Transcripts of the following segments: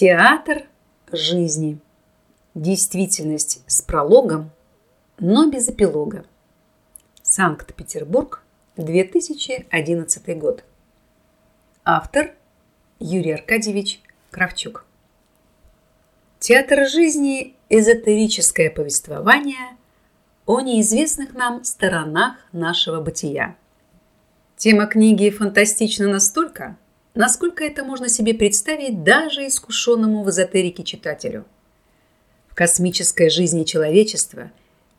Театр жизни. Действительность с прологом, но без эпилога. Санкт-Петербург, 2011 год. Автор Юрий Аркадьевич Кравчук. Театр жизни – эзотерическое повествование о неизвестных нам сторонах нашего бытия. Тема книги фантастична настолько, насколько это можно себе представить даже искушенному в эзотерике читателю. В космической жизни человечества,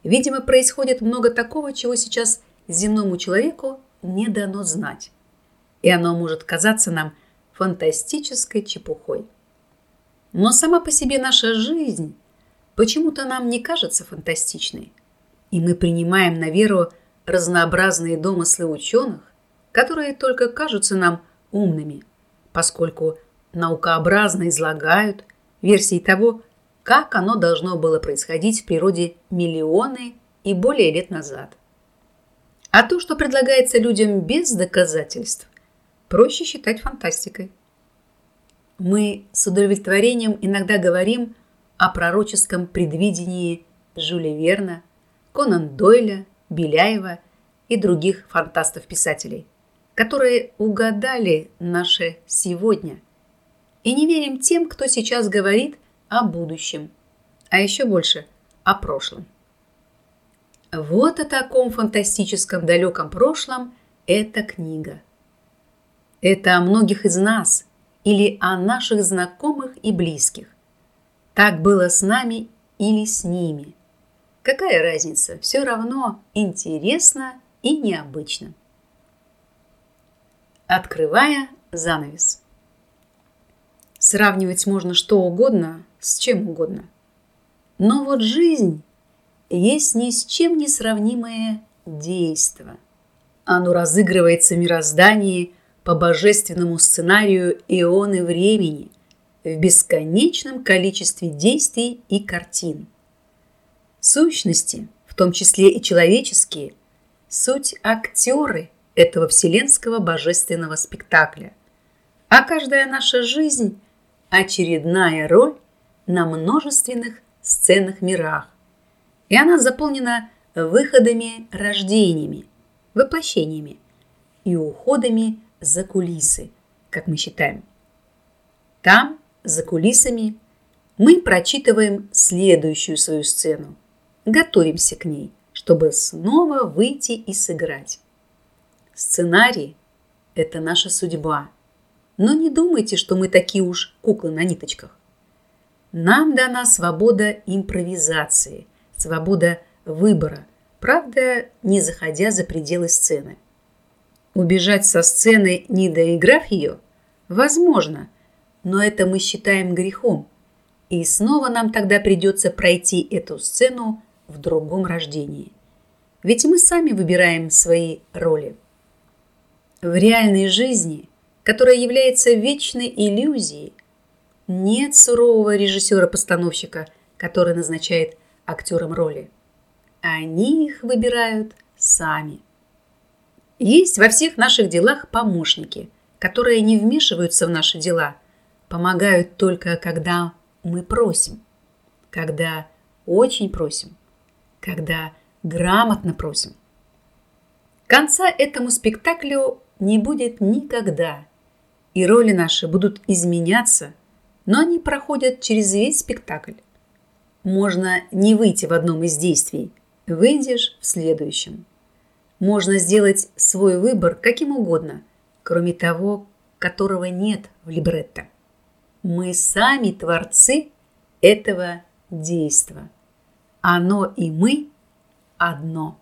видимо, происходит много такого, чего сейчас земному человеку не дано знать. И оно может казаться нам фантастической чепухой. Но сама по себе наша жизнь почему-то нам не кажется фантастичной. И мы принимаем на веру разнообразные домыслы ученых, которые только кажутся нам умными, поскольку наукообразно излагают версии того, как оно должно было происходить в природе миллионы и более лет назад. А то, что предлагается людям без доказательств, проще считать фантастикой. Мы с удовлетворением иногда говорим о пророческом предвидении Жюля Верна, Конан Дойля, Беляева и других фантастов-писателей которые угадали наше сегодня. И не верим тем, кто сейчас говорит о будущем, а еще больше о прошлом. Вот о таком фантастическом далеком прошлом эта книга. Это о многих из нас или о наших знакомых и близких. Так было с нами или с ними. Какая разница? Все равно интересно и необычно открывая занавес. Сравнивать можно что угодно с чем угодно. Но вот жизнь есть ни с чем не сравнимое действо. Оно разыгрывается в мироздании по божественному сценарию ионы времени в бесконечном количестве действий и картин. Сущности, в том числе и человеческие, суть актеры – этого вселенского божественного спектакля. А каждая наша жизнь – очередная роль на множественных сценных мирах. И она заполнена выходами, рождениями, воплощениями и уходами за кулисы, как мы считаем. Там, за кулисами, мы прочитываем следующую свою сцену, готовимся к ней, чтобы снова выйти и сыграть. Сценарий – это наша судьба. Но не думайте, что мы такие уж куклы на ниточках. Нам дана свобода импровизации, свобода выбора, правда, не заходя за пределы сцены. Убежать со сцены, не доиграв ее, возможно, но это мы считаем грехом. И снова нам тогда придется пройти эту сцену в другом рождении. Ведь мы сами выбираем свои роли. В реальной жизни, которая является вечной иллюзией, нет сурового режиссера-постановщика, который назначает актерам роли. Они их выбирают сами. Есть во всех наших делах помощники, которые не вмешиваются в наши дела, помогают только когда мы просим, когда очень просим, когда грамотно просим. Конца этому спектаклю не будет никогда. И роли наши будут изменяться, но они проходят через весь спектакль. Можно не выйти в одном из действий, выйдешь в следующем. Можно сделать свой выбор каким угодно, кроме того, которого нет в либретто. Мы сами творцы этого действа. Оно и мы одно.